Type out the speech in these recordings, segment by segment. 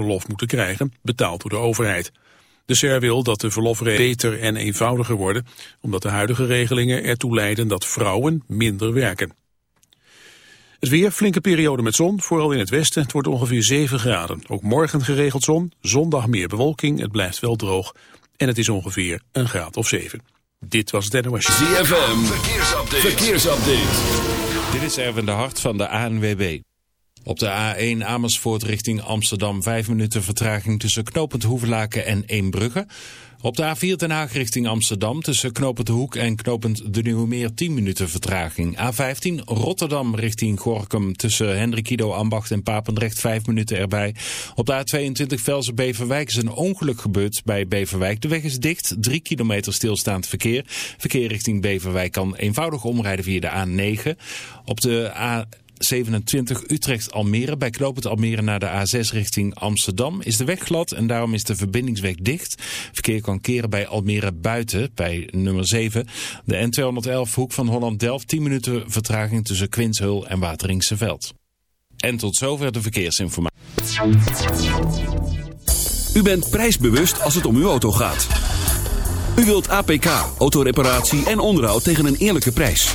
verlof moeten krijgen, betaald door de overheid. De SER wil dat de verlofregels beter en eenvoudiger worden, omdat de huidige regelingen ertoe leiden dat vrouwen minder werken. Het weer, flinke periode met zon, vooral in het westen. Het wordt ongeveer 7 graden. Ook morgen geregeld zon, zondag meer bewolking, het blijft wel droog. En het is ongeveer een graad of 7. Dit was het NOS. ZFM, verkeersupdate. verkeersupdate. Dit is Erwin de Hart van de ANWB. Op de A1 Amersfoort richting Amsterdam 5 minuten vertraging tussen Knopend Hoevelaken en Eembrugge. Op de A4 Den Haag richting Amsterdam tussen Knopend Hoek en Knopend de Nieuwe Meer 10 minuten vertraging. A15 Rotterdam richting Gorkum tussen Hendrikido Ambacht en Papendrecht 5 minuten erbij. Op de A22 Velsen Beverwijk is een ongeluk gebeurd bij Beverwijk. De weg is dicht, 3 kilometer stilstaand verkeer. Verkeer richting Beverwijk kan eenvoudig omrijden via de A9. Op de A 27 Utrecht-Almere. Bij knooppunt Almere naar de A6 richting Amsterdam is de weg glad en daarom is de verbindingsweg dicht. Verkeer kan keren bij Almere buiten, bij nummer 7. De N211 Hoek van Holland-Delft, 10 minuten vertraging tussen Quinshul en Wateringse Veld. En tot zover de verkeersinformatie. U bent prijsbewust als het om uw auto gaat. U wilt APK, autoreparatie en onderhoud tegen een eerlijke prijs.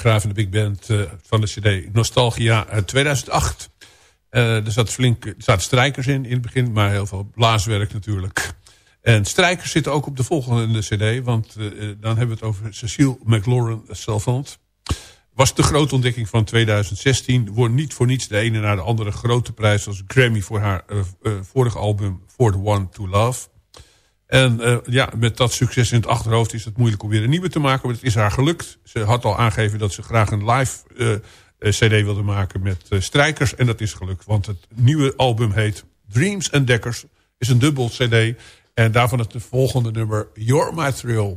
Graaf en de Big Band eh, van de cd Nostalgia uit 2008. Eh, er zat flink, er zaten strijkers in in het begin, maar heel veel blaaswerk natuurlijk. En strijkers zitten ook op de volgende cd, want eh, dan hebben we het over Cecile McLaurin Salvant. Was de grote ontdekking van 2016. Wordt niet voor niets de ene naar de andere grote prijs als Grammy voor haar eh, vorige album For the One to Love. En eh, ja, met dat succes in het achterhoofd is het moeilijk om weer een nieuwe te maken. Maar het is haar gelukt. Ze had al aangegeven dat ze graag een live eh, cd wilde maken met eh, strijkers. En dat is gelukt. Want het nieuwe album heet Dreams and Deckers. Is een dubbel cd. En daarvan het de volgende nummer You're My Thrill.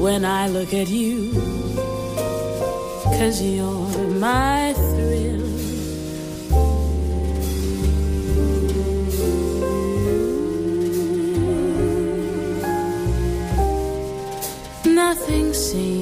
when I look at you. Cause you're my thrill. Nothing seems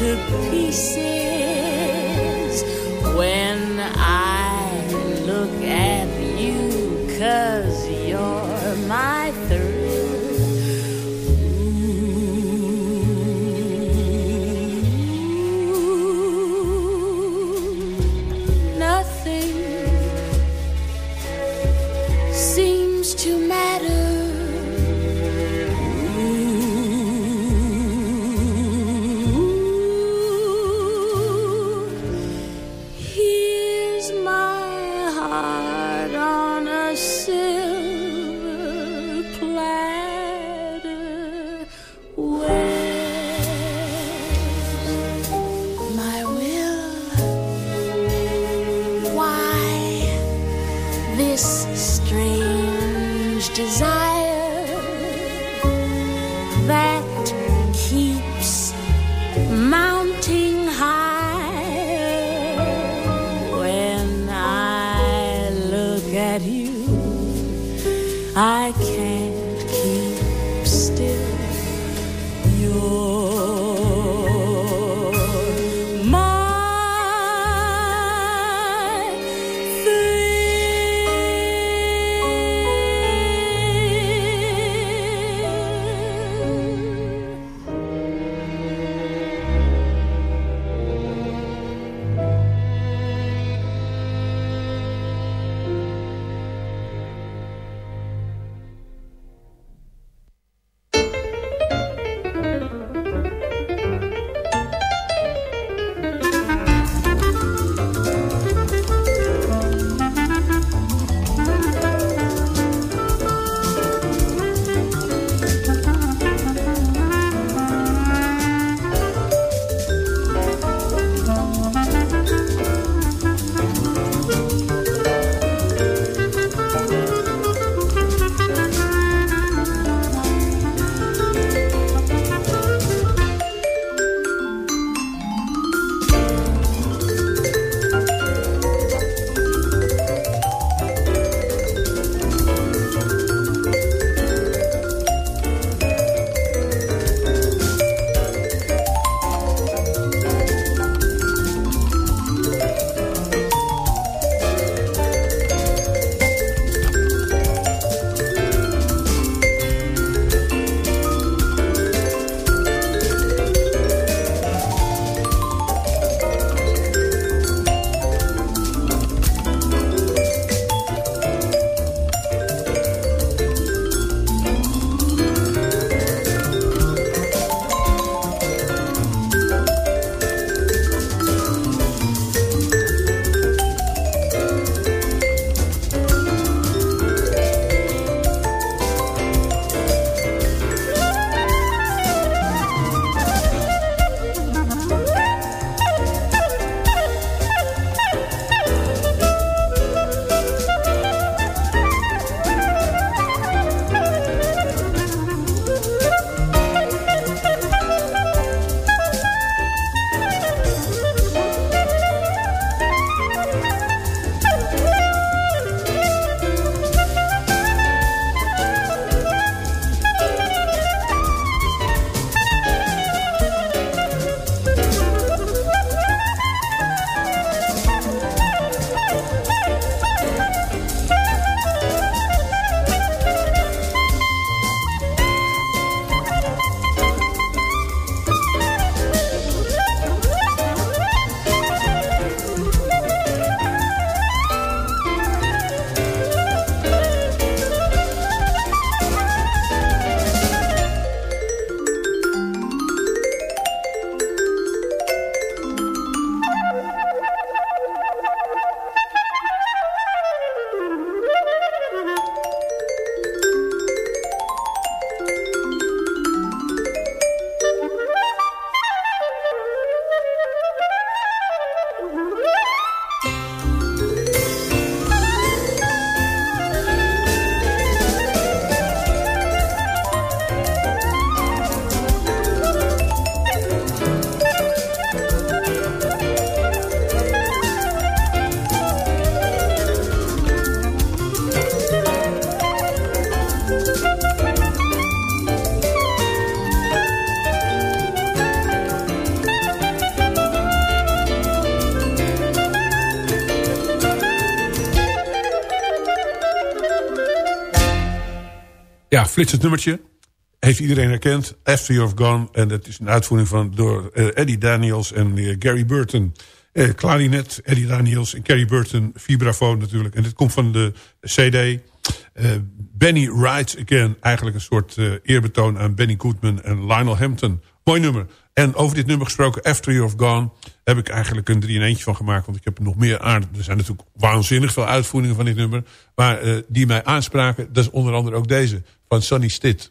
to pieces Ja, flitsend nummertje. Heeft iedereen herkend. After You've Gone. En dat is een uitvoering van door eh, Eddie Daniels en eh, Gary Burton. Eh, klarinet, Eddie Daniels en Gary Burton. Vibrafoon natuurlijk. En dit komt van de CD. Eh, Benny Rides Again. Eigenlijk een soort eh, eerbetoon aan Benny Goodman en Lionel Hampton. Mooi nummer. En over dit nummer gesproken, After You've Gone... heb ik eigenlijk een drie in eentje van gemaakt. Want ik heb nog meer aan. Er zijn natuurlijk waanzinnig veel uitvoeringen van dit nummer. Maar eh, die mij aanspraken, dat is onder andere ook deze. Van Sonny Stitt.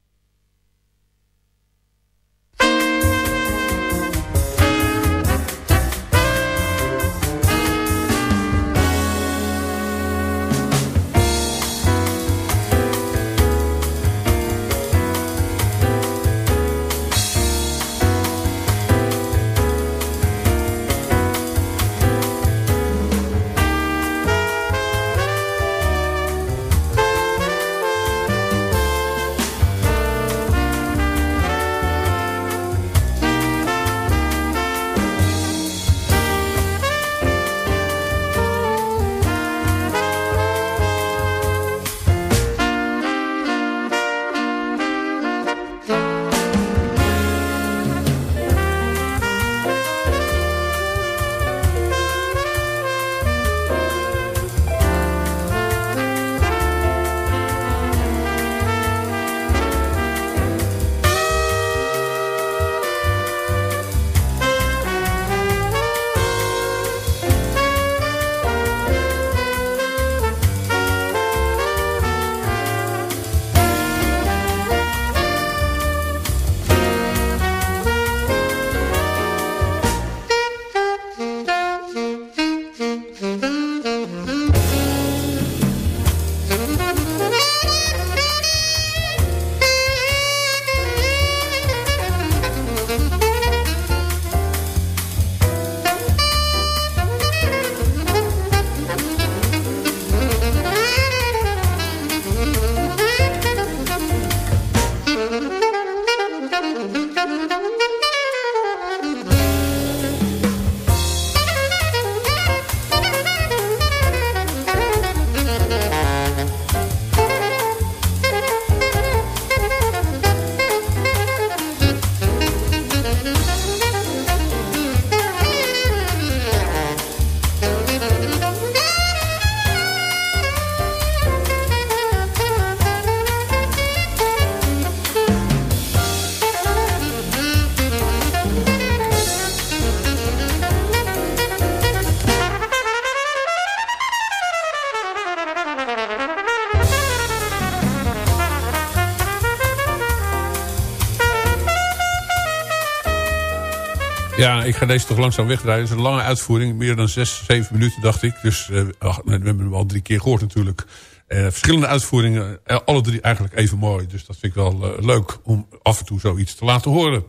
Ja, ik ga deze toch langzaam wegdraaien. Het is een lange uitvoering, meer dan zes, zeven minuten dacht ik. Dus eh, we hebben hem al drie keer gehoord natuurlijk. Eh, verschillende uitvoeringen, eh, alle drie eigenlijk even mooi. Dus dat vind ik wel leuk om af en toe zoiets te laten horen.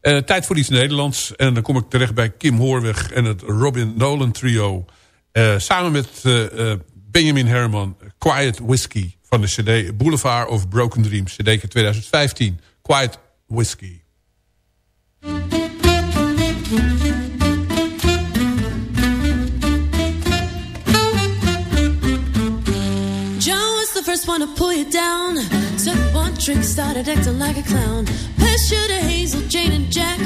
Tijd voor iets Nederlands. En dan kom ik terecht bij Kim Hoorweg en het Robin Nolan trio. Samen met Benjamin Herman, Quiet Whiskey van de cd Boulevard of Broken Dreams. cd 2015, Quiet Whiskey. To pull you down. Took one drink, started acting like a clown. Passed you to Hazel, Jane, and Jack.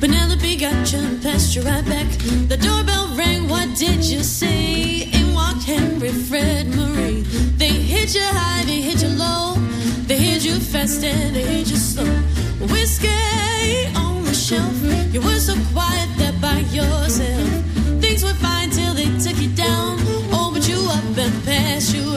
Penelope got you and passed you right back. The doorbell rang, what did you say? In walked Henry, Fred, Marie. They hit you high, they hit you low. They hit you fast and they hit you slow. Whiskey on the shelf. You were so quiet there by yourself. Things were fine till they took you down. Oh, Opened you up and passed you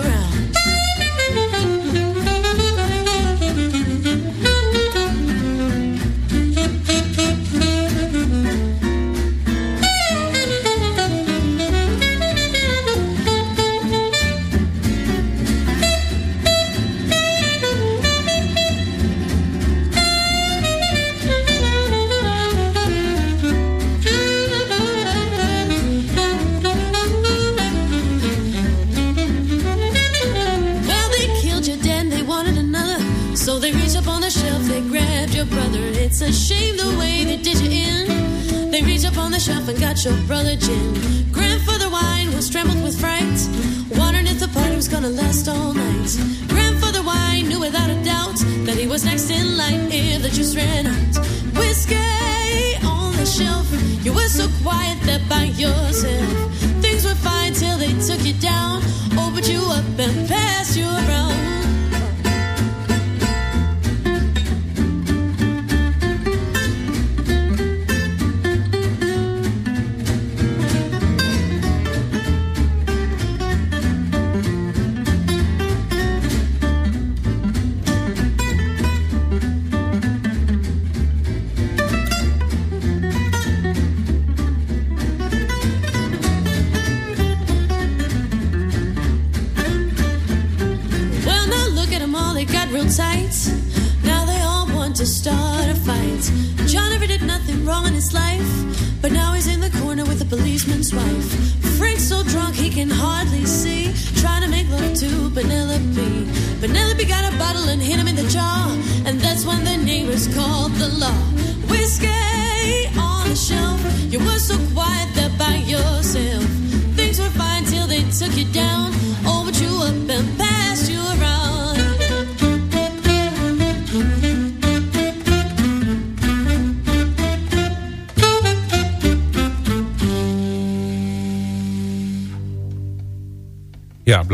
the shelf and got your brother gin. Grandfather wine was trembled with fright, wondering if the party was gonna last all night. Grandfather wine knew without a doubt that he was next in line if the juice ran out. Whiskey on the shelf, you were so quiet there by yourself.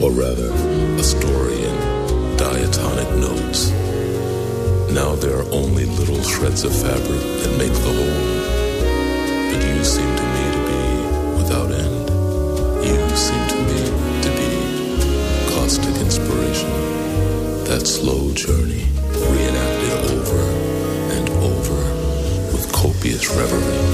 Or rather, a story in diatonic notes. Now there are only little shreds of fabric that make the whole. But you seem to me to be without end. You seem to me to be caustic inspiration. That slow journey reenacted over and over with copious reverie.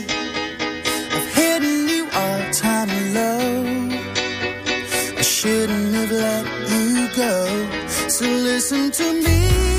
Let you go. So listen to me.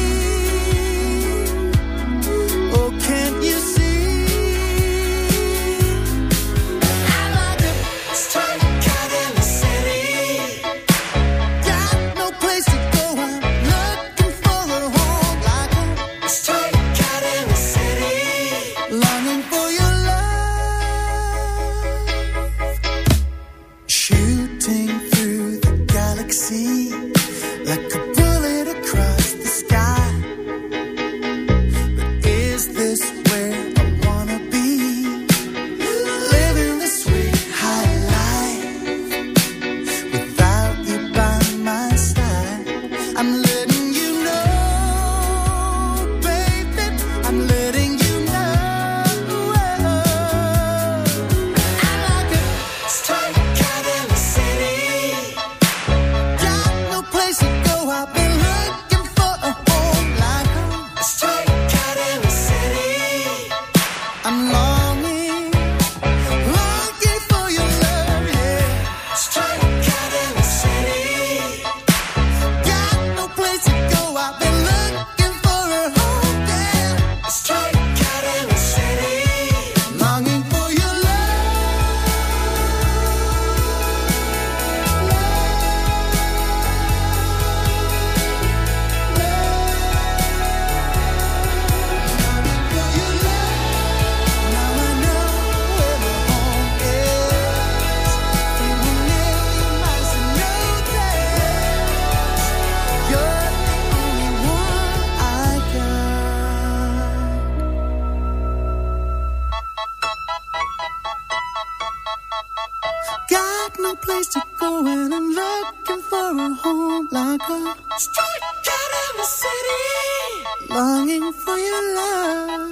Place to go and I'm looking for a home like a stray cat in the city, longing for your love.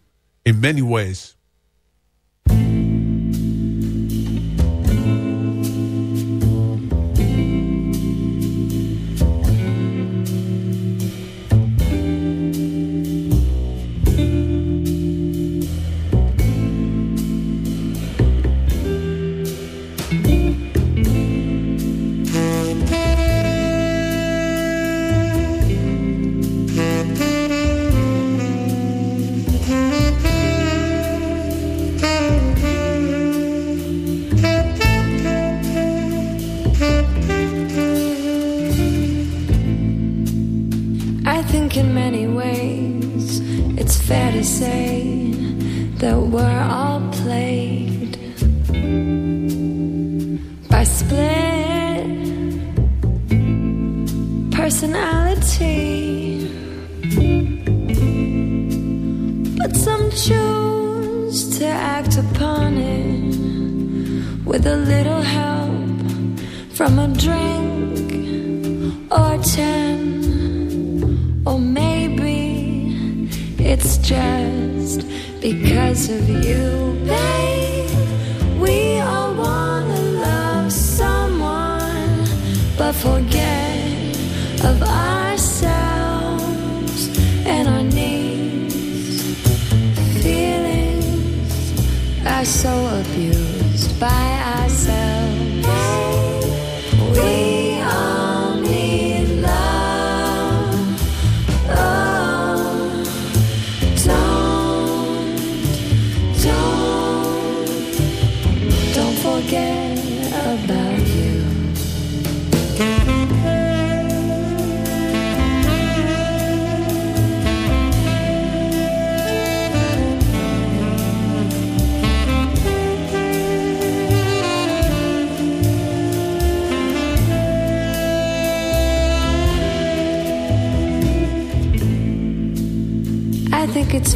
In many ways. Personality. But some choose to act upon it with a little help from a drink or ten. Or maybe it's just because of you, babe.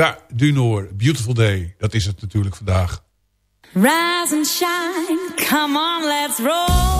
Gare du Nord, Beautiful Day. Dat is het natuurlijk vandaag. Rise and shine, come on, let's roll.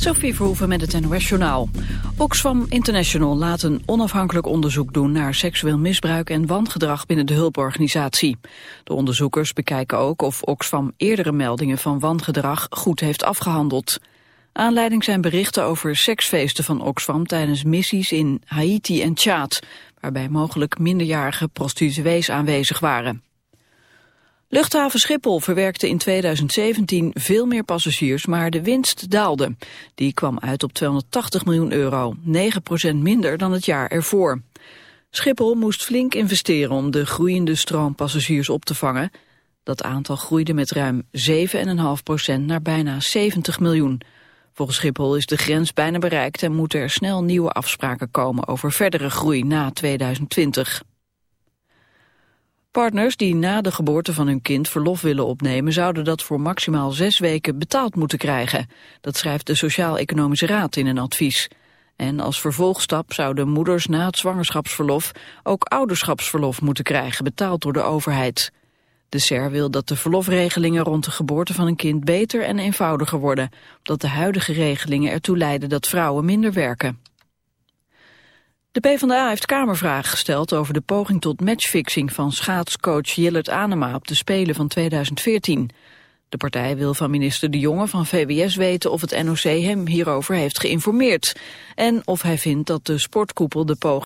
Sophie Verhoeven met het NOS-journaal. Oxfam International laat een onafhankelijk onderzoek doen... naar seksueel misbruik en wangedrag binnen de hulporganisatie. De onderzoekers bekijken ook of Oxfam eerdere meldingen van wangedrag goed heeft afgehandeld. Aanleiding zijn berichten over seksfeesten van Oxfam... tijdens missies in Haiti en Tjaad... waarbij mogelijk minderjarige prostituees aanwezig waren. Luchthaven Schiphol verwerkte in 2017 veel meer passagiers, maar de winst daalde. Die kwam uit op 280 miljoen euro, 9% minder dan het jaar ervoor. Schiphol moest flink investeren om de groeiende stroom passagiers op te vangen. Dat aantal groeide met ruim 7,5% naar bijna 70 miljoen. Volgens Schiphol is de grens bijna bereikt en moeten er snel nieuwe afspraken komen over verdere groei na 2020. Partners die na de geboorte van hun kind verlof willen opnemen... zouden dat voor maximaal zes weken betaald moeten krijgen. Dat schrijft de Sociaal-Economische Raad in een advies. En als vervolgstap zouden moeders na het zwangerschapsverlof... ook ouderschapsverlof moeten krijgen, betaald door de overheid. De SER wil dat de verlofregelingen rond de geboorte van een kind... beter en eenvoudiger worden... omdat de huidige regelingen ertoe leiden dat vrouwen minder werken. De PvdA heeft Kamervragen gesteld over de poging tot matchfixing van schaatscoach Jillert Anema op de Spelen van 2014. De partij wil van minister De Jonge van VWS weten of het NOC hem hierover heeft geïnformeerd. En of hij vindt dat de sportkoepel de poging